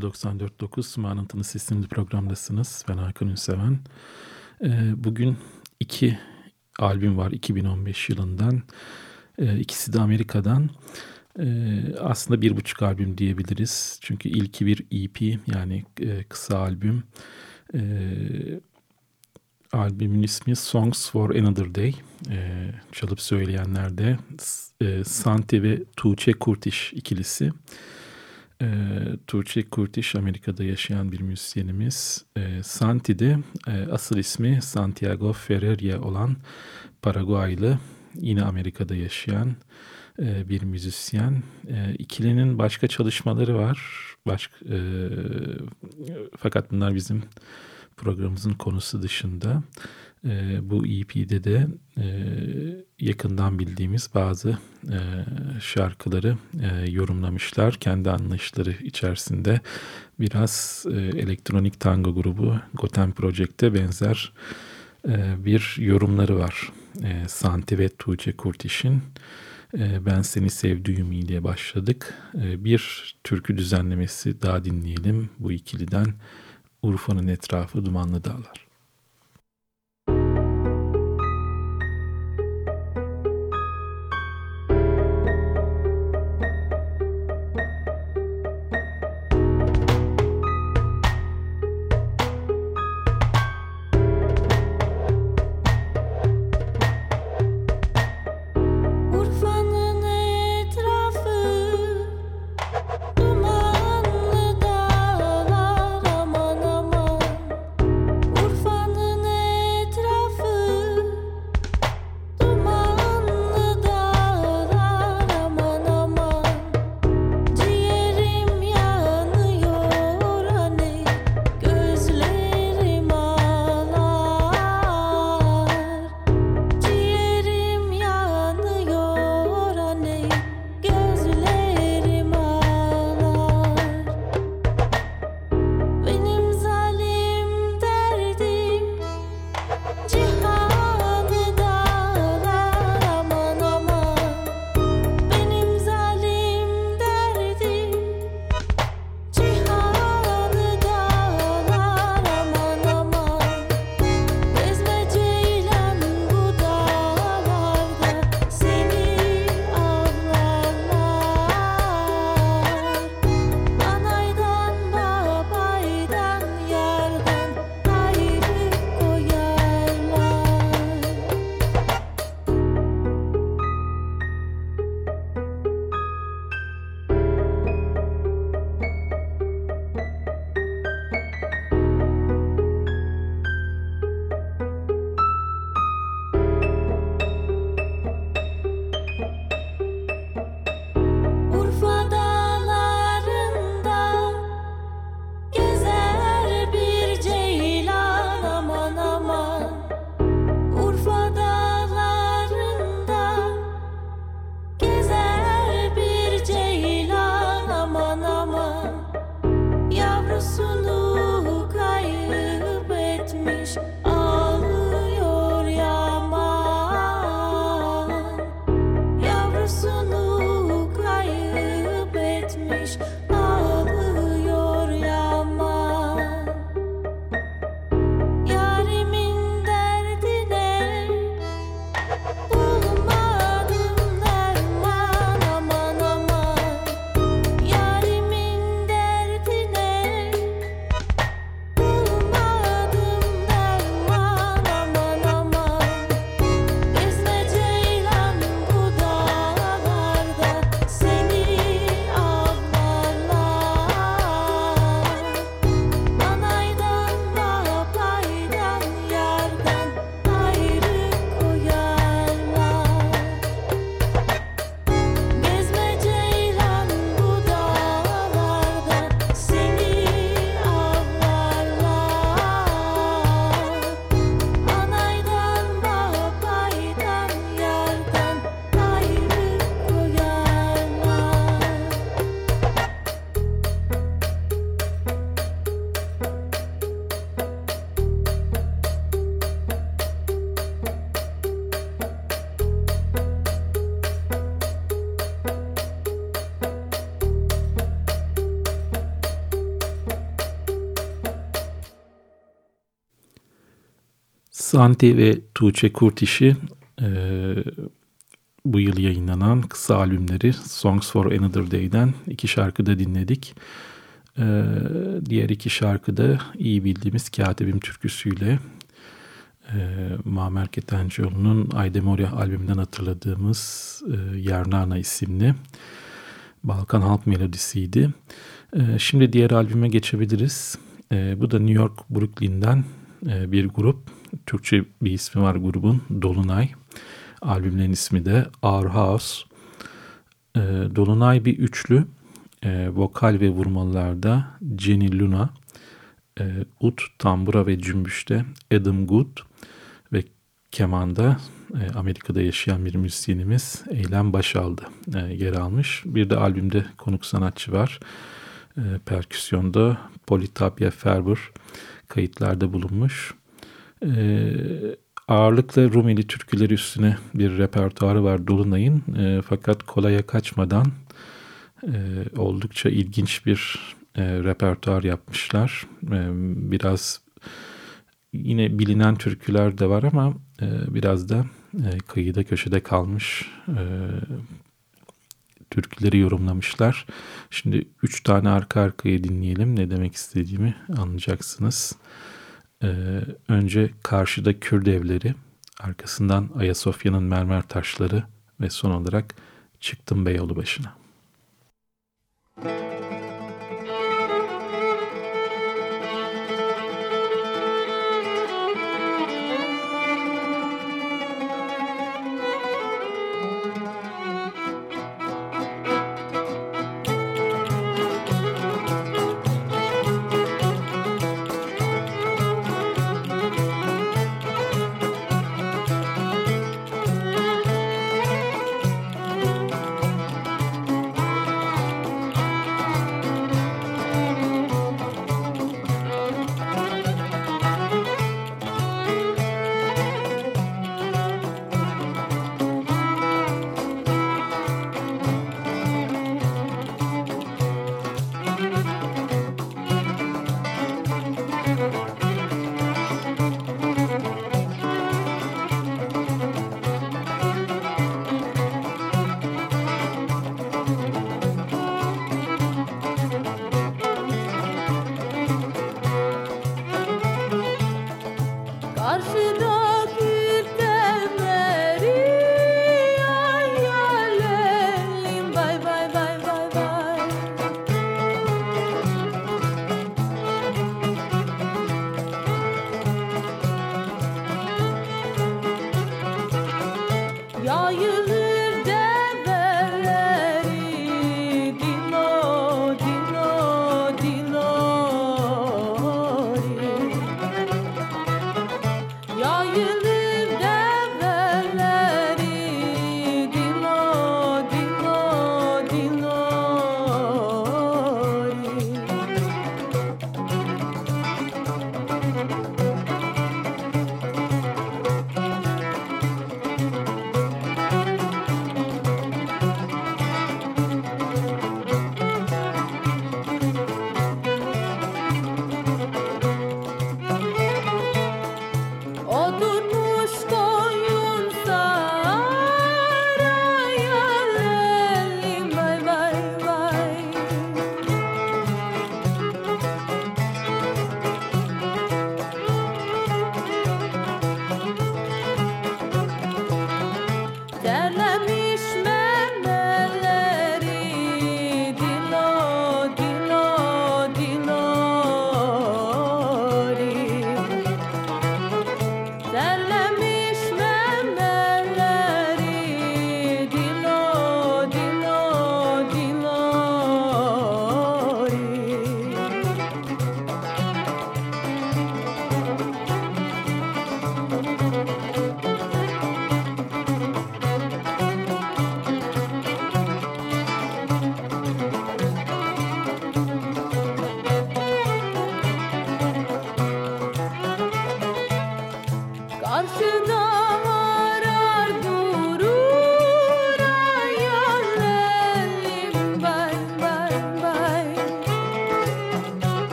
Radyo 94.9 Sıma'nın Sistemi programdasınız. Ben Hakan Ünseven. Ee, bugün iki albüm var 2015 yılından. E, ikisi de Amerika'dan. E, aslında bir buçuk albüm diyebiliriz. Çünkü ilki bir EP yani e, kısa albüm. E, albümün ismi Songs for Another Day. Çalıp söyleyenler de e, ve Tuğçe Kurtiş ikilisi. E, Tuğçe Kurtiş Amerika'da yaşayan bir müzisyenimiz. E, Santi de e, asıl ismi Santiago Ferreria olan Paraguaylı yine Amerika'da yaşayan e, bir müzisyen. E, ikilinin başka çalışmaları var. Başka, e, fakat bunlar bizim programımızın konusu dışında. E, bu EP'de de e, yakından bildiğimiz bazı e, şarkıları e, yorumlamışlar. Kendi anlayışları içerisinde biraz e, elektronik tango grubu Goten Project'e benzer e, bir yorumları var. E, Santi ve Tuğçe Kurtiş'in e, Ben Seni Sevdiğim ile başladık. E, bir türkü düzenlemesi daha dinleyelim bu ikiliden. Urfa'nın etrafı dumanlı dağlar. Santi ve Tuğçe Kurtiş'i e, bu yıl yayınlanan kısa albümleri Songs for Another Day'den iki şarkıda dinledik. Ee, diğer iki şarkıda iyi bildiğimiz Katibim türküsüyle e, Mamer Ketencoğlu'nun Aydemorya albümünden hatırladığımız e, Yarnana isimli Balkan halk melodisiydi. E, şimdi diğer albüme geçebiliriz. E, bu da New York Brooklyn'den e, bir grup. Türkçe bir ismi var grubun Dolunay. Albümlerin ismi de Our House. E, Dolunay bir üçlü. E, vokal ve vurmalarda Jenny Luna, e, ut, tambura ve cümbüşte Adam Good ve kemanda e, Amerika'da yaşayan bir müzisyenimiz Eylem Başaldı e, yer almış. Bir de albümde konuk sanatçı var. E, perküsyonda Politapia Ferber kayıtlarda bulunmuş. E, ağırlıkla Rumeli türküleri üstüne bir repertuarı var Dolunay'ın. E, fakat kolaya kaçmadan e, oldukça ilginç bir e, repertuar yapmışlar. E, biraz yine bilinen türküler de var ama e, biraz da e, kıyıda köşede kalmış e, türküleri yorumlamışlar. Şimdi üç tane arka arkaya dinleyelim. Ne demek istediğimi anlayacaksınız. Ee, önce karşıda Kürt evleri, arkasından Ayasofya'nın mermer taşları ve son olarak çıktım Beyoğlu başına. Müzik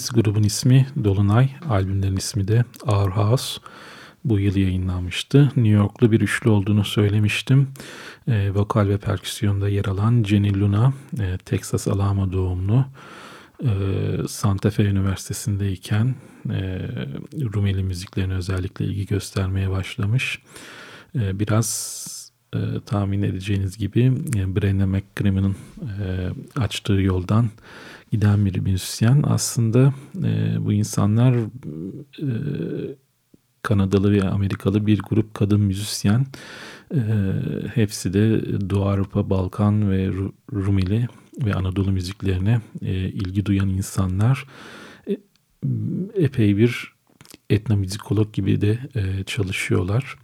dinlediğimiz grubun ismi Dolunay, albümlerin ismi de Our House. Bu yıl yayınlanmıştı. New Yorklu bir üçlü olduğunu söylemiştim. E, vokal ve perküsyonda yer alan Jenny Luna, e, Texas Alamo doğumlu. E, Santa Fe Üniversitesi'ndeyken e, Rumeli müziklerine özellikle ilgi göstermeye başlamış. E, biraz e, tahmin edeceğiniz gibi e, Brenna McCrimmon'ın e, açtığı yoldan giden bir müzisyen. Aslında e, bu insanlar e, Kanadalı ve Amerikalı bir grup kadın müzisyen. E, hepsi de Doğu Avrupa, Balkan ve Rumeli ve Anadolu müziklerine e, ilgi duyan insanlar. E, epey bir etnomüzikolog gibi de e, çalışıyorlar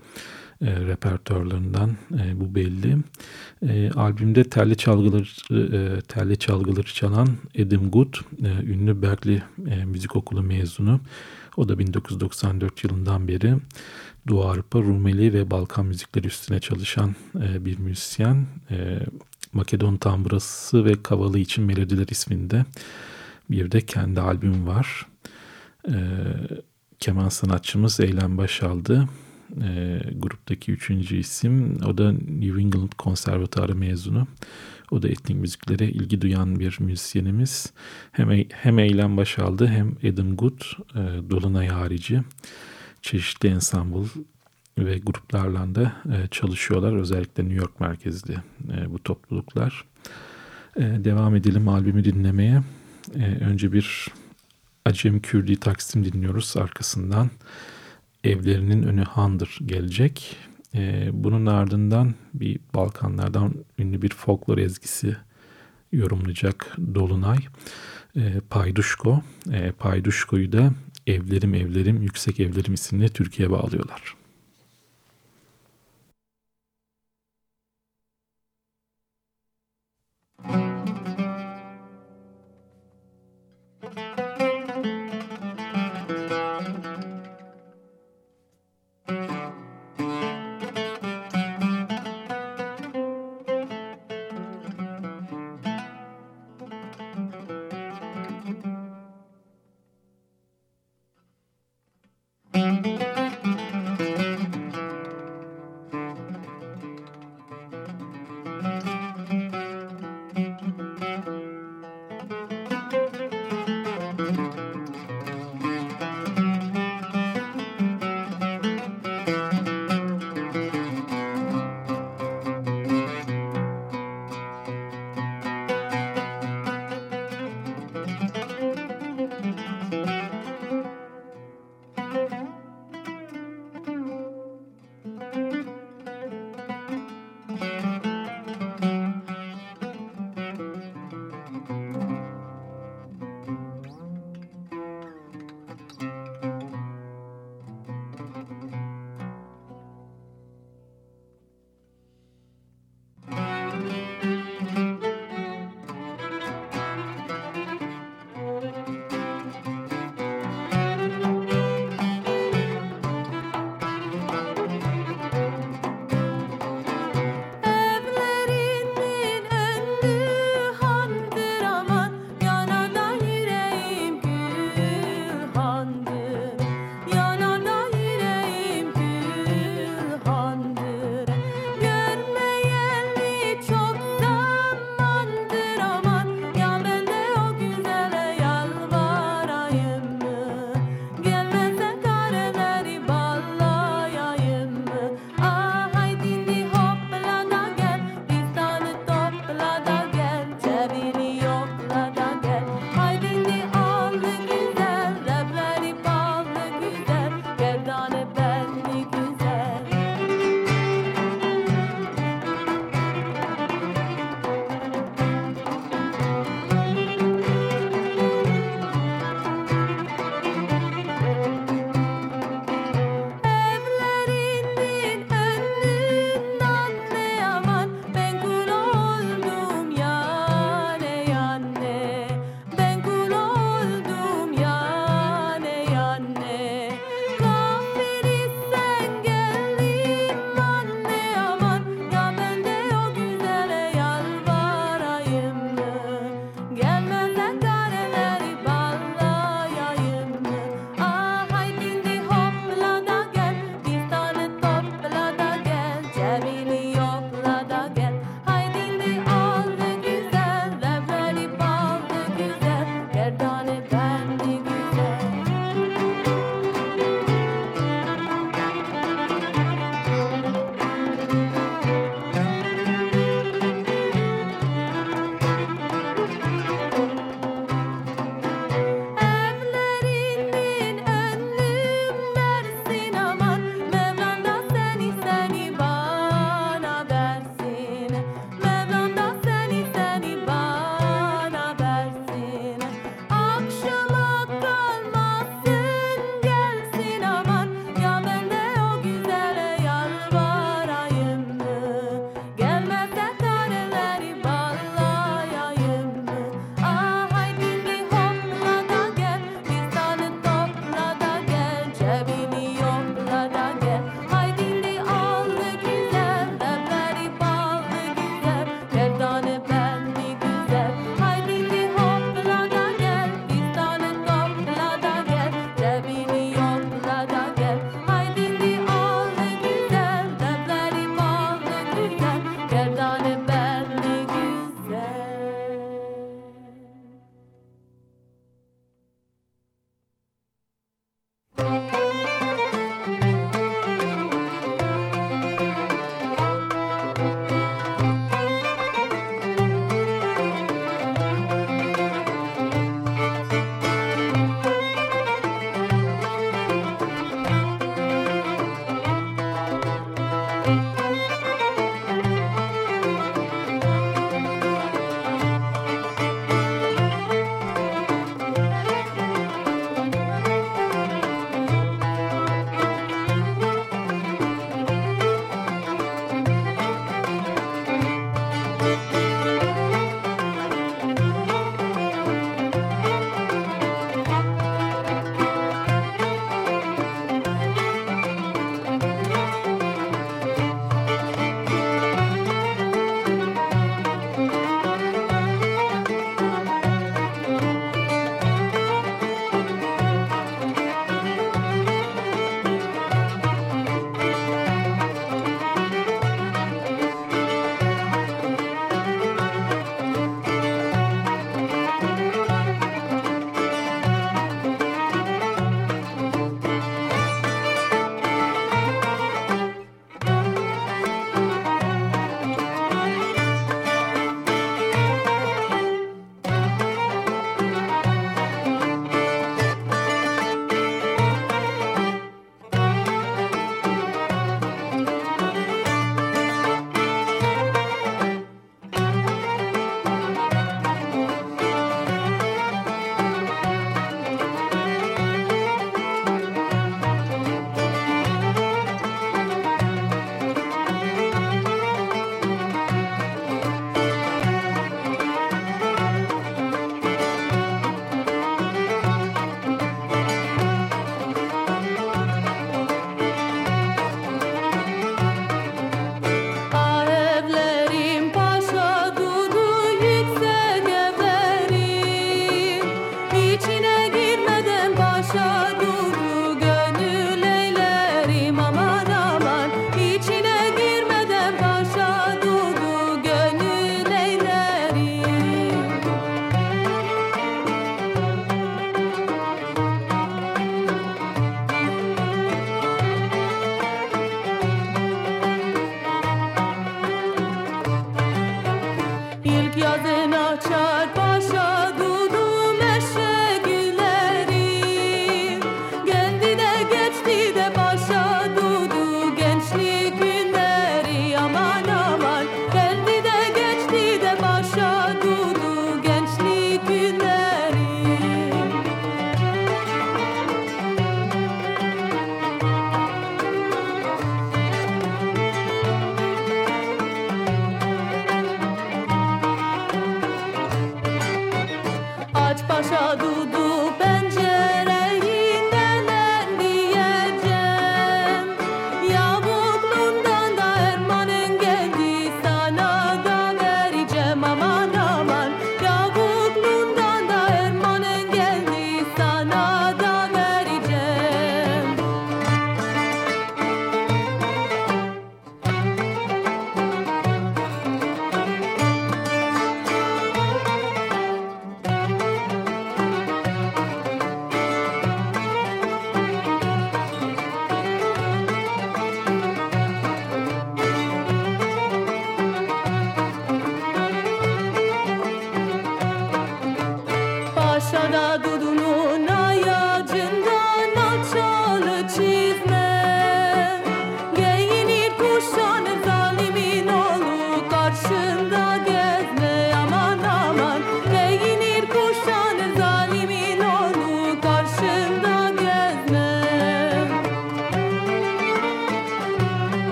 e, repertuarlarından e, bu belli. E, albümde telli çalgıları e, telli çalgıları çalan Adam Good, e, ünlü Berkeley e, Müzik Okulu mezunu. O da 1994 yılından beri Doğu Avrupa, Rumeli ve Balkan müzikleri üstüne çalışan e, bir müzisyen. E, Makedon Tamburası ve Kavalı için Melodiler isminde bir de kendi albüm var. E, keman sanatçımız Eylem Başaldı e, gruptaki üçüncü isim. O da New England Konservatuarı mezunu. O da etnik müziklere ilgi duyan bir müzisyenimiz. Hem, hem Eylem Başaldı hem Adam Good, e, Dolunay harici çeşitli ensemble ve gruplarla da e, çalışıyorlar. Özellikle New York merkezli e, bu topluluklar. E, devam edelim albümü dinlemeye. E, önce bir Acem Kürdi Taksim dinliyoruz arkasından evlerinin önü handır gelecek. E, bunun ardından bir Balkanlardan ünlü bir folklor ezgisi yorumlayacak Dolunay. E, Payduşko. E, Payduşko'yu da Evlerim Evlerim Yüksek Evlerim isimli Türkiye bağlıyorlar.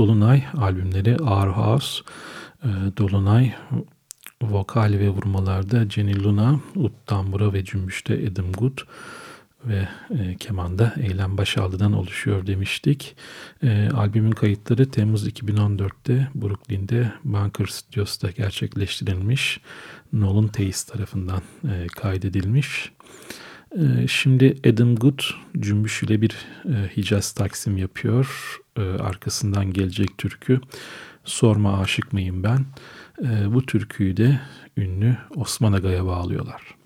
Dolunay albümleri Our House, e, Dolunay vokal ve vurmalarda Jenny Luna, ut tambura ve cümbüşte Adam Good ve e, kemanda Eylem Başaldı'dan oluşuyor demiştik. E, albümün kayıtları Temmuz 2014'te Brooklyn'de Bunker Studios'ta gerçekleştirilmiş. Nolan Teis tarafından e, kaydedilmiş. E, şimdi Adam Good cümbüş ile bir e, Hicaz Taksim yapıyor. E, arkasından gelecek türkü Sorma Aşık Mıyım Ben. E, bu türküyü de ünlü Osman Aga'ya bağlıyorlar.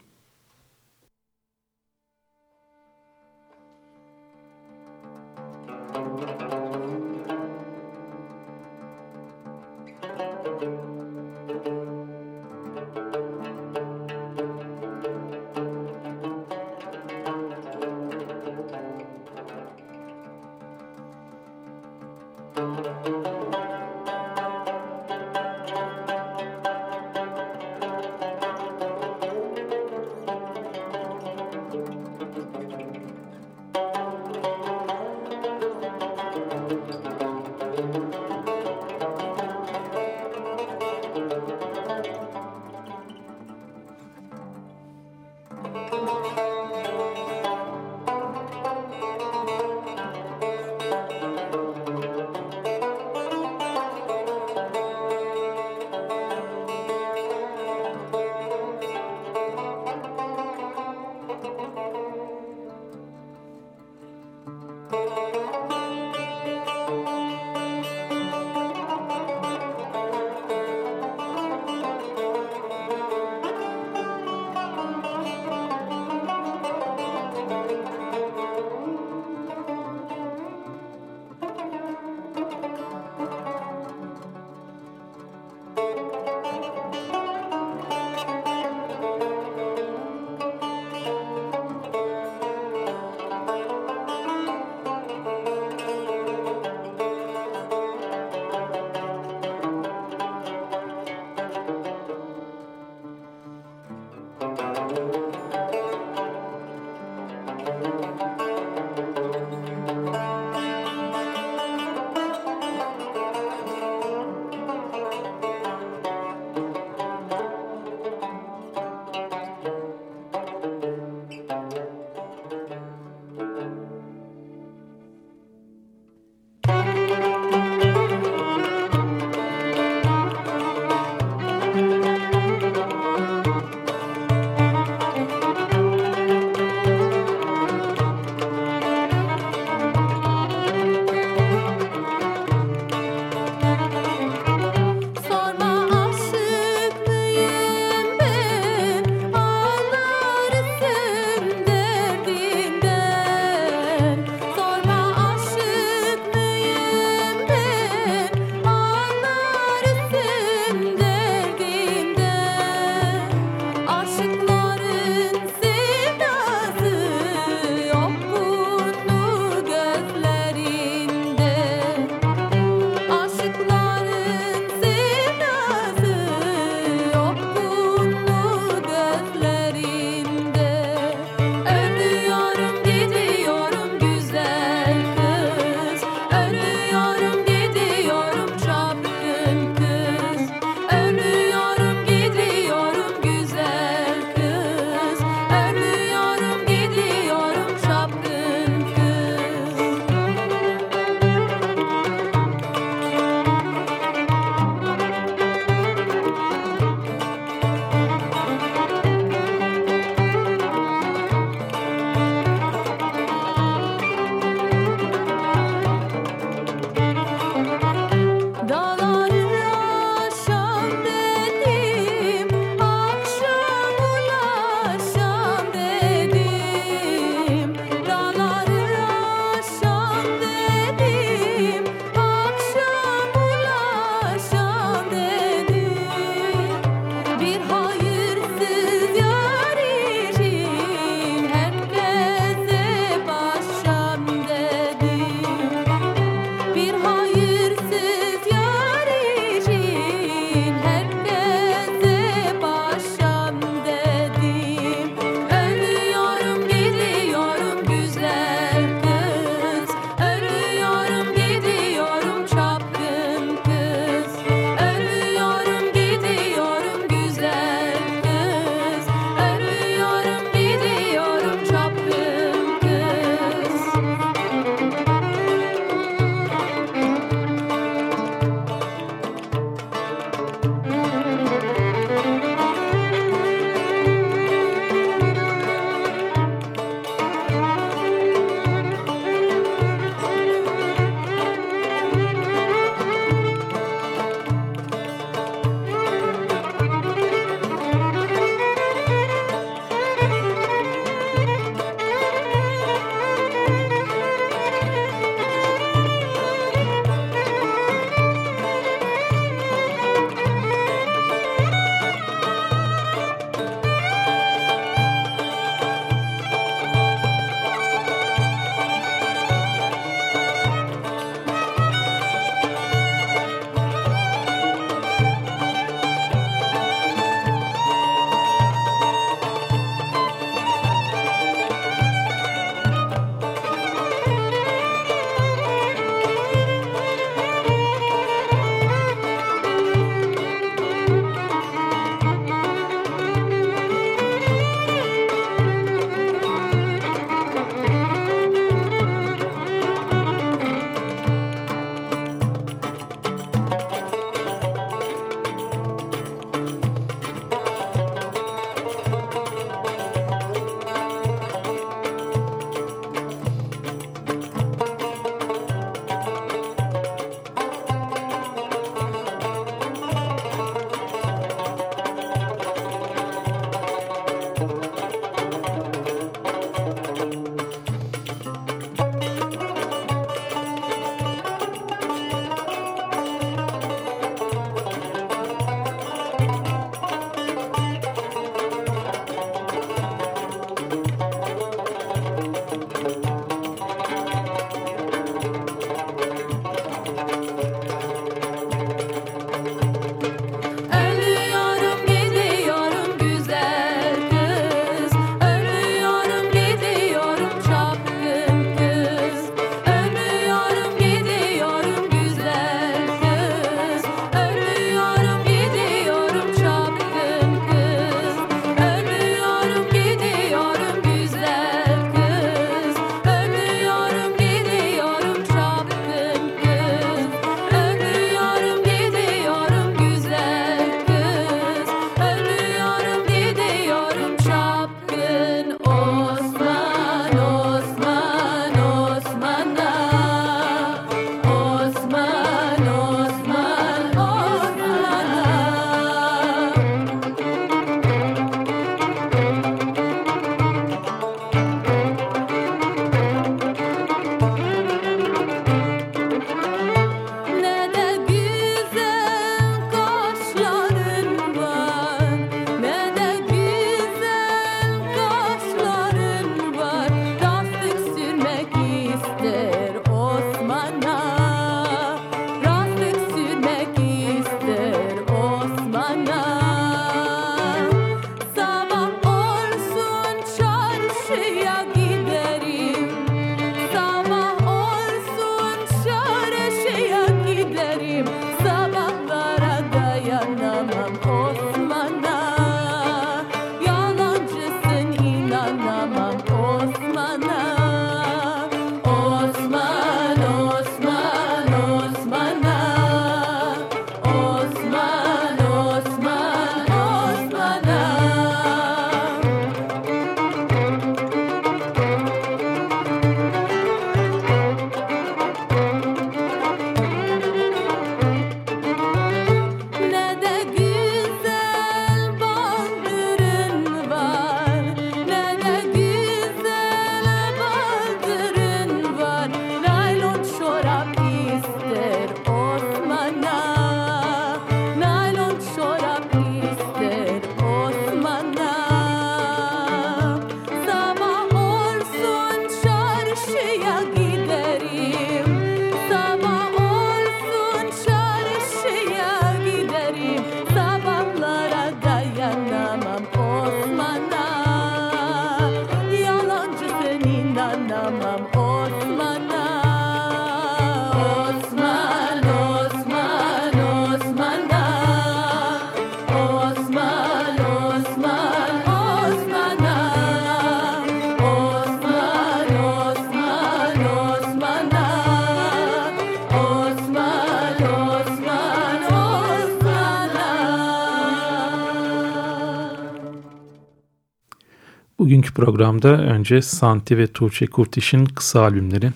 Bugünkü programda önce Santi ve Tuğçe Kurtiş'in kısa albümleri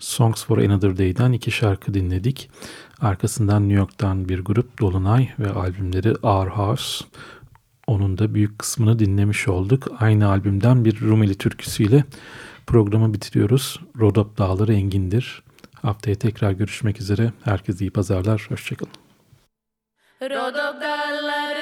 Songs for Another Day'den iki şarkı dinledik. Arkasından New York'tan bir grup Dolunay ve albümleri Our House. Onun da büyük kısmını dinlemiş olduk. Aynı albümden bir Rumeli türküsüyle programı bitiriyoruz. Rodop Dağları Engindir. Haftaya tekrar görüşmek üzere. Herkese iyi pazarlar. Hoşçakalın. Rodok dalları